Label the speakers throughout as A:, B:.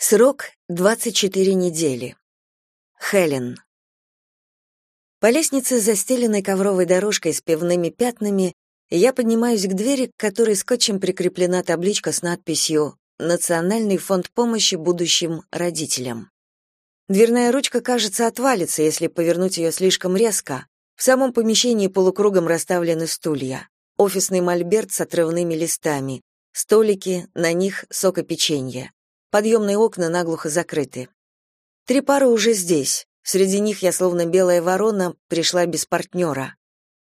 A: Срок 24 недели. Хелен. По лестнице, застеленной ковровой дорожкой с пивными пятнами, я поднимаюсь к двери, к которой скотчем прикреплена табличка с надписью «Национальный фонд помощи будущим родителям». Дверная ручка, кажется, отвалится, если повернуть ее слишком резко. В самом помещении полукругом расставлены стулья. Офисный мольберт с отрывными листами. Столики, на них сок и печенье. Подъемные окна наглухо закрыты. Три пары уже здесь. Среди них я, словно белая ворона, пришла без партнера.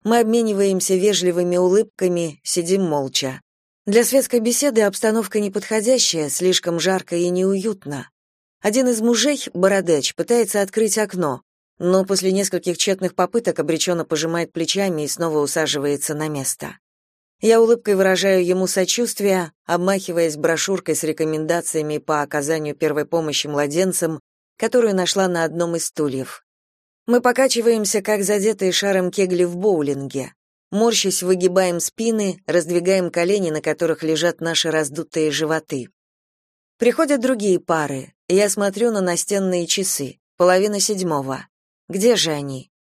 A: Мы обмениваемся вежливыми улыбками, сидим молча. Для светской беседы обстановка неподходящая, слишком жарко и неуютно. Один из мужей, бородач, пытается открыть окно, но после нескольких тщетных попыток обреченно пожимает плечами и снова усаживается на место. Я улыбкой выражаю ему сочувствие, обмахиваясь брошюркой с рекомендациями по оказанию первой помощи младенцам, которую нашла на одном из стульев. Мы покачиваемся, как задетые шаром кегли в боулинге. Морщись, выгибаем спины, раздвигаем колени, на которых лежат наши раздутые животы. Приходят другие пары. Я смотрю на настенные часы. Половина седьмого. Где же они?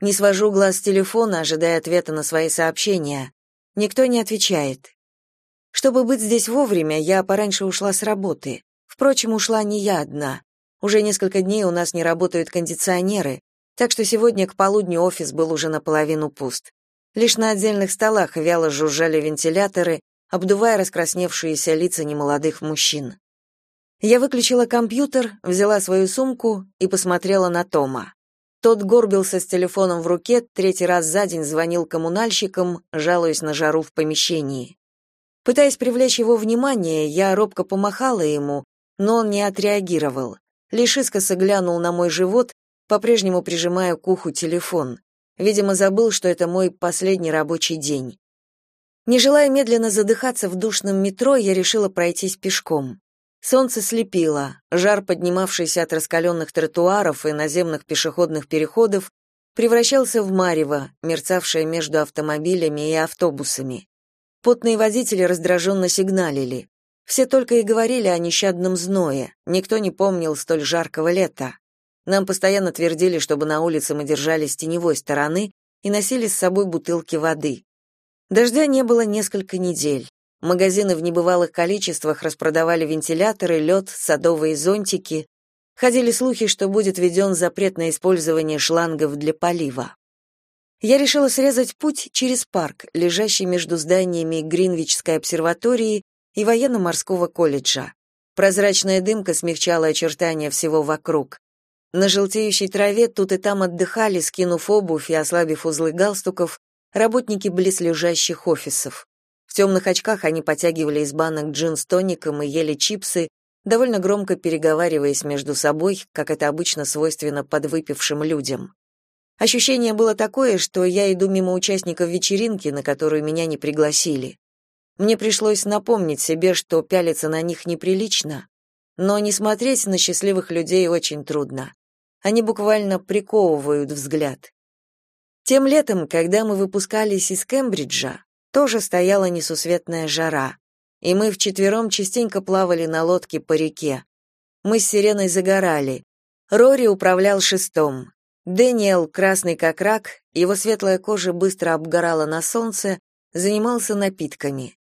A: Не свожу глаз с телефона, ожидая ответа на свои сообщения. Никто не отвечает. Чтобы быть здесь вовремя, я пораньше ушла с работы. Впрочем, ушла не я одна. Уже несколько дней у нас не работают кондиционеры, так что сегодня к полудню офис был уже наполовину пуст. Лишь на отдельных столах вяло жужжали вентиляторы, обдувая раскрасневшиеся лица немолодых мужчин. Я выключила компьютер, взяла свою сумку и посмотрела на Тома. Тот горбился с телефоном в руке, третий раз за день звонил коммунальщикам, жалуясь на жару в помещении. Пытаясь привлечь его внимание, я робко помахала ему, но он не отреагировал. Лишь искоса глянул на мой живот, по-прежнему прижимая к уху телефон. Видимо, забыл, что это мой последний рабочий день. Не желая медленно задыхаться в душном метро, я решила пройтись пешком. Солнце слепило, жар, поднимавшийся от раскаленных тротуаров и наземных пешеходных переходов, превращался в марево, мерцавшее между автомобилями и автобусами. Потные водители раздраженно сигналили. Все только и говорили о нещадном зное, никто не помнил столь жаркого лета. Нам постоянно твердили, чтобы на улице мы держались теневой стороны и носили с собой бутылки воды. Дождя не было несколько недель. Магазины в небывалых количествах распродавали вентиляторы, лед, садовые зонтики. Ходили слухи, что будет введен запрет на использование шлангов для полива. Я решила срезать путь через парк, лежащий между зданиями Гринвичской обсерватории и военно-морского колледжа. Прозрачная дымка смягчала очертания всего вокруг. На желтеющей траве тут и там отдыхали, скинув обувь и ослабив узлы галстуков, работники близлежащих офисов. В темных очках они потягивали из банок джин с тоником и ели чипсы, довольно громко переговариваясь между собой, как это обычно свойственно подвыпившим людям. Ощущение было такое, что я иду мимо участников вечеринки, на которую меня не пригласили. Мне пришлось напомнить себе, что пялиться на них неприлично, но не смотреть на счастливых людей очень трудно. Они буквально приковывают взгляд. Тем летом, когда мы выпускались из Кембриджа, тоже стояла несусветная жара, и мы вчетвером частенько плавали на лодке по реке. Мы с Сиреной загорали. Рори управлял шестом. Дэниел, красный как рак, его светлая кожа быстро обгорала на солнце, занимался напитками.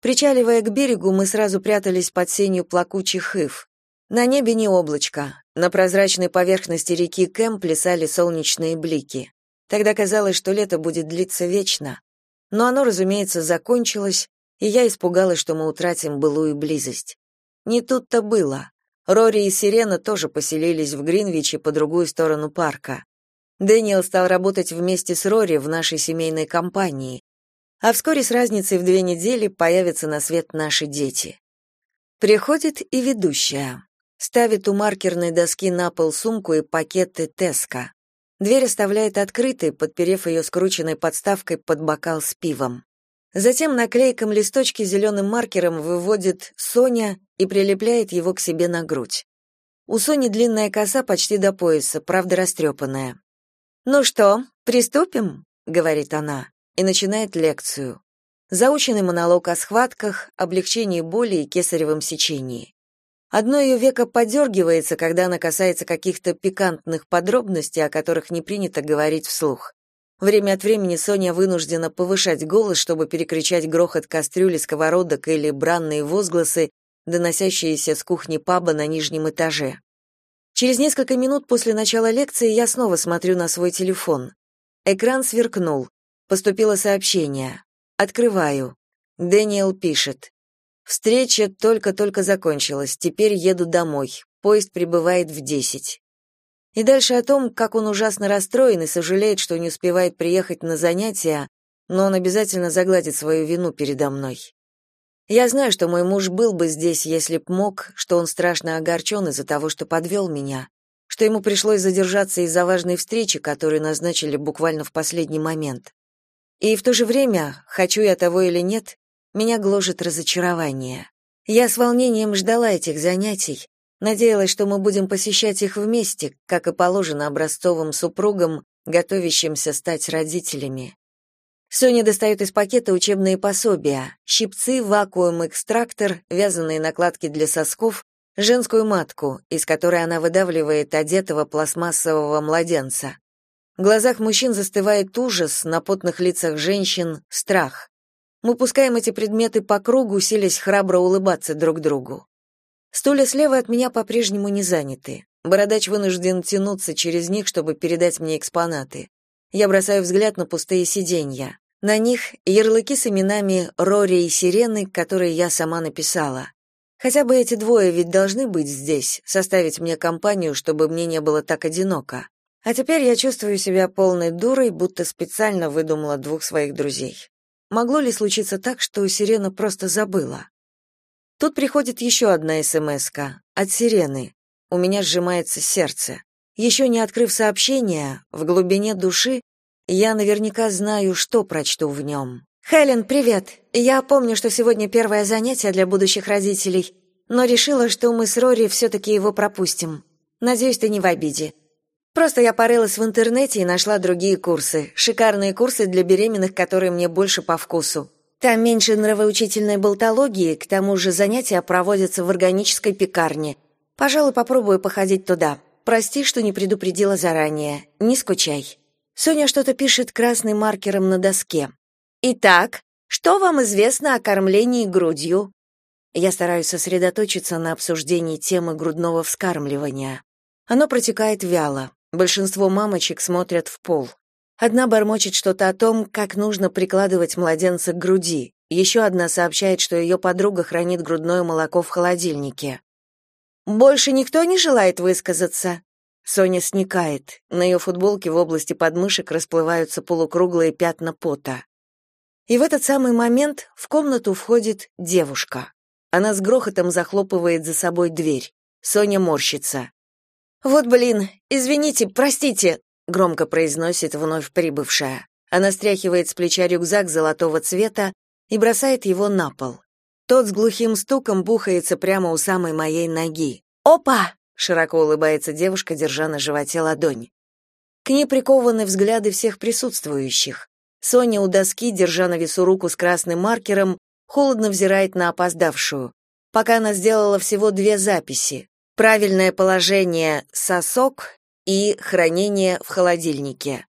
A: Причаливая к берегу, мы сразу прятались под сенью плакучих ив. На небе не облачко. На прозрачной поверхности реки Кэм плясали солнечные блики. Тогда казалось, что лето будет длиться вечно. Но оно, разумеется, закончилось, и я испугалась, что мы утратим былую близость. Не тут-то было. Рори и Сирена тоже поселились в Гринвиче по другую сторону парка. Дэниел стал работать вместе с Рори в нашей семейной компании. А вскоре с разницей в две недели появятся на свет наши дети. Приходит и ведущая. Ставит у маркерной доски на пол сумку и пакеты Теска. Дверь оставляет открытой, подперев ее скрученной подставкой под бокал с пивом. Затем на клейком листочке зеленым маркером выводит Соня и прилепляет его к себе на грудь. У Сони длинная коса почти до пояса, правда растрепанная. «Ну что, приступим?» — говорит она, и начинает лекцию. Заученный монолог о схватках, облегчении боли и кесаревом сечении. Одно ее веко подергивается, когда она касается каких-то пикантных подробностей, о которых не принято говорить вслух. Время от времени Соня вынуждена повышать голос, чтобы перекричать грохот кастрюли, сковородок или бранные возгласы, доносящиеся с кухни паба на нижнем этаже. Через несколько минут после начала лекции я снова смотрю на свой телефон. Экран сверкнул. Поступило сообщение. Открываю. Дэниел пишет. Встреча только-только закончилась. Теперь еду домой. Поезд прибывает в десять. И дальше о том, как он ужасно расстроен и сожалеет, что не успевает приехать на занятия, но он обязательно загладит свою вину передо мной. Я знаю, что мой муж был бы здесь, если б мог, что он страшно огорчен из-за того, что подвел меня, что ему пришлось задержаться из-за важной встречи, которую назначили буквально в последний момент. И в то же время, хочу я того или нет, меня гложет разочарование. Я с волнением ждала этих занятий, надеялась, что мы будем посещать их вместе, как и положено образцовым супругам, готовящимся стать родителями. Соня достает из пакета учебные пособия, щипцы, вакуум-экстрактор, вязаные накладки для сосков, женскую матку, из которой она выдавливает одетого пластмассового младенца. В глазах мужчин застывает ужас, на потных лицах женщин — страх. Мы пускаем эти предметы по кругу, силясь храбро улыбаться друг другу. Стулья слева от меня по-прежнему не заняты. Бородач вынужден тянуться через них, чтобы передать мне экспонаты. Я бросаю взгляд на пустые сиденья. На них ярлыки с именами Рори и Сирены, которые я сама написала. Хотя бы эти двое ведь должны быть здесь, составить мне компанию, чтобы мне не было так одиноко. А теперь я чувствую себя полной дурой, будто специально выдумала двух своих друзей. Могло ли случиться так, что Сирена просто забыла? Тут приходит еще одна смс от Сирены. У меня сжимается сердце. Еще не открыв сообщение, в глубине души я наверняка знаю, что прочту в нем. «Хелен, привет! Я помню, что сегодня первое занятие для будущих родителей, но решила, что мы с Рори все-таки его пропустим. Надеюсь, ты не в обиде. Просто я порылась в интернете и нашла другие курсы. Шикарные курсы для беременных, которые мне больше по вкусу. Там меньше нравоучительной болтологии, к тому же занятия проводятся в органической пекарне. Пожалуй, попробую походить туда. Прости, что не предупредила заранее. Не скучай. Соня что-то пишет красным маркером на доске. Итак, что вам известно о кормлении грудью? Я стараюсь сосредоточиться на обсуждении темы грудного вскармливания. Оно протекает вяло. Большинство мамочек смотрят в пол. Одна бормочет что-то о том, как нужно прикладывать младенца к груди. Еще одна сообщает, что ее подруга хранит грудное молоко в холодильнике. «Больше никто не желает высказаться?» Соня сникает. На ее футболке в области подмышек расплываются полукруглые пятна пота. И в этот самый момент в комнату входит девушка. Она с грохотом захлопывает за собой дверь. Соня морщится. «Вот блин, извините, простите», — громко произносит вновь прибывшая. Она стряхивает с плеча рюкзак золотого цвета и бросает его на пол. Тот с глухим стуком бухается прямо у самой моей ноги. «Опа!» — широко улыбается девушка, держа на животе ладонь. К ней прикованы взгляды всех присутствующих. Соня у доски, держа на весу руку с красным маркером, холодно взирает на опоздавшую. Пока она сделала всего две записи правильное положение сосок и хранение в холодильнике.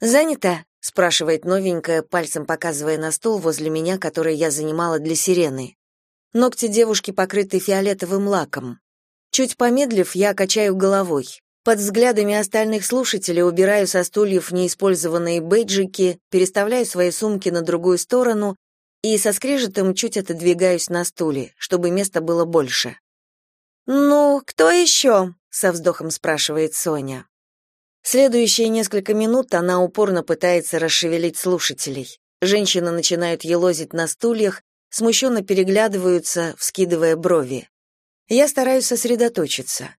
A: «Занято?» — спрашивает новенькая, пальцем показывая на стул возле меня, который я занимала для сирены. Ногти девушки покрыты фиолетовым лаком. Чуть помедлив, я качаю головой. Под взглядами остальных слушателей убираю со стульев неиспользованные бейджики, переставляю свои сумки на другую сторону и со скрежетом чуть отодвигаюсь на стуле, чтобы места было больше. «Ну, кто еще?» — со вздохом спрашивает Соня. Следующие несколько минут она упорно пытается расшевелить слушателей. Женщины начинают елозить на стульях, смущенно переглядываются, вскидывая брови. Я стараюсь сосредоточиться.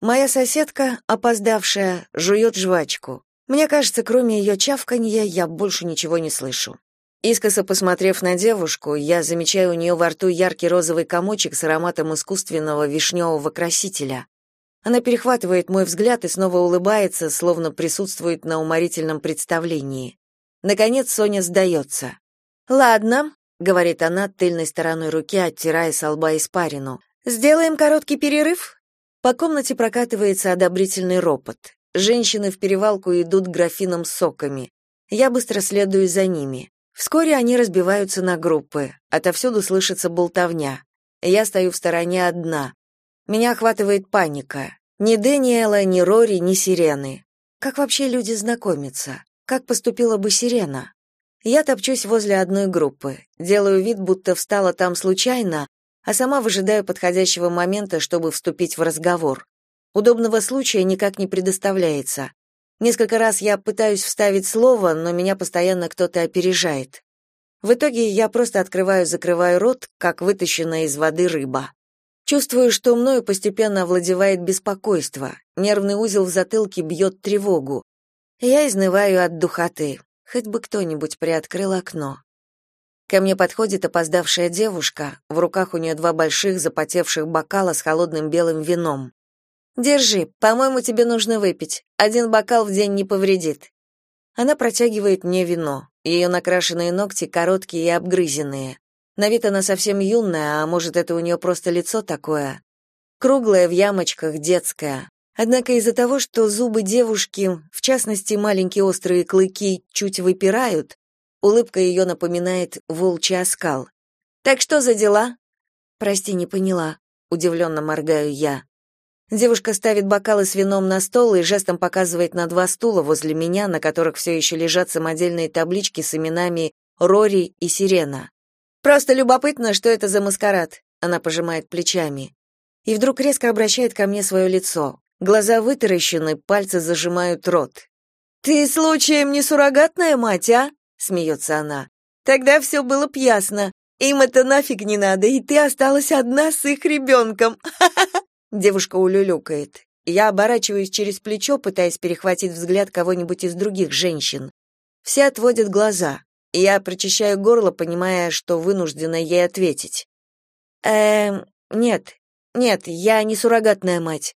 A: Моя соседка, опоздавшая, жует жвачку. Мне кажется, кроме ее чавканья, я больше ничего не слышу. Искоса посмотрев на девушку, я замечаю у нее во рту яркий розовый комочек с ароматом искусственного вишневого красителя. Она перехватывает мой взгляд и снова улыбается, словно присутствует на уморительном представлении. Наконец Соня сдается. «Ладно», — говорит она тыльной стороной руки, оттирая с лба испарину. Сделаем короткий перерыв? По комнате прокатывается одобрительный ропот. Женщины в перевалку идут к графинам с соками. Я быстро следую за ними. Вскоре они разбиваются на группы. Отовсюду слышится болтовня. Я стою в стороне одна. Меня охватывает паника. Ни Дэниела, ни Рори, ни Сирены. Как вообще люди знакомятся? Как поступила бы Сирена? Я топчусь возле одной группы, делаю вид, будто встала там случайно, а сама выжидаю подходящего момента, чтобы вступить в разговор. Удобного случая никак не предоставляется. Несколько раз я пытаюсь вставить слово, но меня постоянно кто-то опережает. В итоге я просто открываю-закрываю рот, как вытащенная из воды рыба. Чувствую, что мною постепенно овладевает беспокойство. Нервный узел в затылке бьет тревогу. Я изнываю от духоты. Хоть бы кто-нибудь приоткрыл окно. Ко мне подходит опоздавшая девушка, в руках у нее два больших запотевших бокала с холодным белым вином. Держи, по-моему, тебе нужно выпить. Один бокал в день не повредит. Она протягивает мне вино. Ее накрашенные ногти короткие и обгрызенные. На вид она совсем юная, а может, это у нее просто лицо такое. Круглое в ямочках, детское. Однако из-за того, что зубы девушки, в частности, маленькие острые клыки, чуть выпирают, улыбка ее напоминает волчий оскал. «Так что за дела?» «Прости, не поняла», — удивленно моргаю я. Девушка ставит бокалы с вином на стол и жестом показывает на два стула возле меня, на которых все еще лежат самодельные таблички с именами Рори и Сирена. «Просто любопытно, что это за маскарад», — она пожимает плечами. И вдруг резко обращает ко мне свое лицо. Глаза вытаращены, пальцы зажимают рот. «Ты случаем не суррогатная мать, а?» — смеется она. «Тогда все было б ясно. Им это нафиг не надо, и ты осталась одна с их ребенком. Ха-ха-ха!» Девушка улюлюкает. Я оборачиваюсь через плечо, пытаясь перехватить взгляд кого-нибудь из других женщин. Все отводят глаза. Я прочищаю горло, понимая, что вынуждена ей ответить. Эм, нет. Нет, я не суррогатная мать.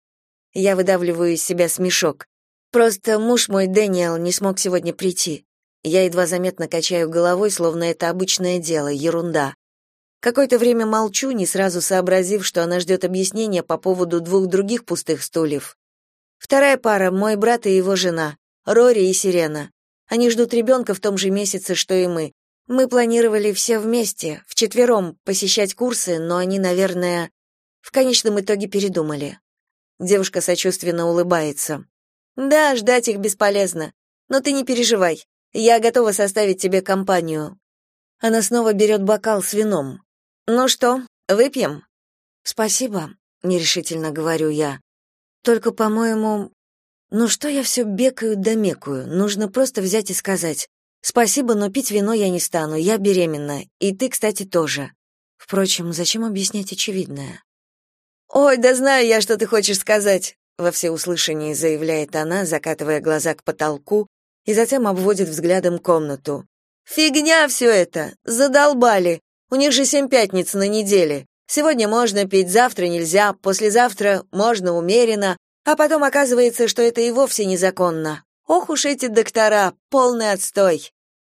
A: Я выдавливаю из себя смешок. Просто муж мой Дэниел не смог сегодня прийти. Я едва заметно качаю головой, словно это обычное дело, ерунда. Какое-то время молчу, не сразу сообразив, что она ждет объяснения по поводу двух других пустых стульев. Вторая пара — мой брат и его жена, Рори и Сирена. Они ждут ребенка в том же месяце, что и мы. Мы планировали все вместе, вчетвером, посещать курсы, но они, наверное, в конечном итоге передумали. Девушка сочувственно улыбается. «Да, ждать их бесполезно. Но ты не переживай. Я готова составить тебе компанию». Она снова берет бокал с вином. Ну что, выпьем? Спасибо, нерешительно говорю я. Только, по-моему, ну что я все бекаю да мекаю? Нужно просто взять и сказать: "Спасибо, но пить вино я не стану. Я беременна, и ты, кстати, тоже". Впрочем, зачем объяснять очевидное? Ой, да знаю я, что ты хочешь сказать, во всеуслышании заявляет она, закатывая глаза к потолку и затем обводит взглядом комнату. Фигня все это, задолбали. У них же семь пятниц на неделе. Сегодня можно пить, завтра нельзя, послезавтра можно умеренно, а потом оказывается, что это и вовсе незаконно. Ох уж эти доктора, полный отстой.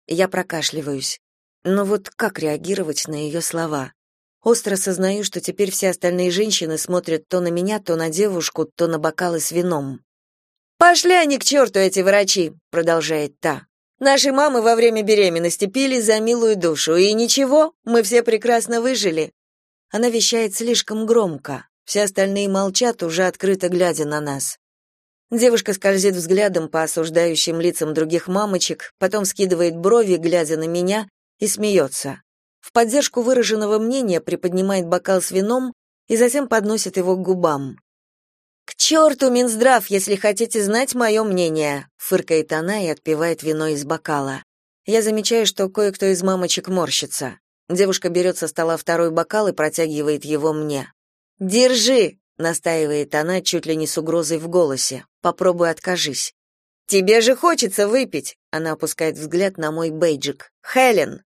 A: Я прокашливаюсь. Но вот как реагировать на ее слова? Остро сознаю, что теперь все остальные женщины смотрят то на меня, то на девушку, то на бокалы с вином. «Пошли они к черту, эти врачи!» — продолжает та. Наши мамы во время беременности пили за милую душу, и ничего, мы все прекрасно выжили. Она вещает слишком громко. Все остальные молчат, уже открыто глядя на нас. Девушка скользит взглядом по осуждающим лицам других мамочек, потом скидывает брови, глядя на меня, и смеется. В поддержку выраженного мнения приподнимает бокал с вином и затем подносит его к губам. «К черту Минздрав, если хотите знать мое мнение!» — фыркает она и отпивает вино из бокала. Я замечаю, что кое-кто из мамочек морщится. Девушка берет со стола второй бокал и протягивает его мне. «Держи!» — настаивает она, чуть ли не с угрозой в голосе. «Попробуй откажись». «Тебе же хочется выпить!» — она опускает взгляд на мой бейджик. «Хелен!»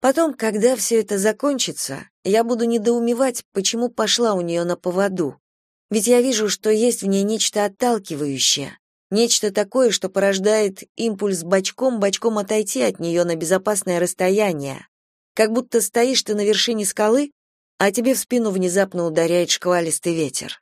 A: Потом, когда все это закончится, я буду недоумевать, почему пошла у нее на поводу. Ведь я вижу, что есть в ней нечто отталкивающее, нечто такое, что порождает импульс бочком-бочком отойти от нее на безопасное расстояние. Как будто стоишь ты на вершине скалы, а тебе в спину внезапно ударяет шквалистый ветер.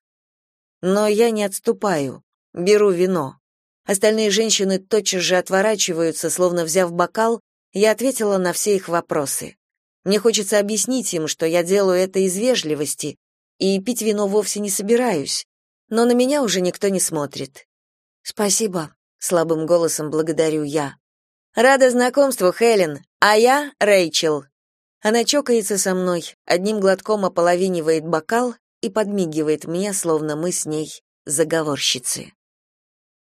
A: Но я не отступаю, беру вино. Остальные женщины тотчас же отворачиваются, словно взяв бокал, я ответила на все их вопросы. Мне хочется объяснить им, что я делаю это из вежливости, и пить вино вовсе не собираюсь, но на меня уже никто не смотрит. «Спасибо», — слабым голосом благодарю я. «Рада знакомству, Хелен, а я Рэйчел». Она чокается со мной, одним глотком ополовинивает бокал и подмигивает мне, словно мы с ней заговорщицы.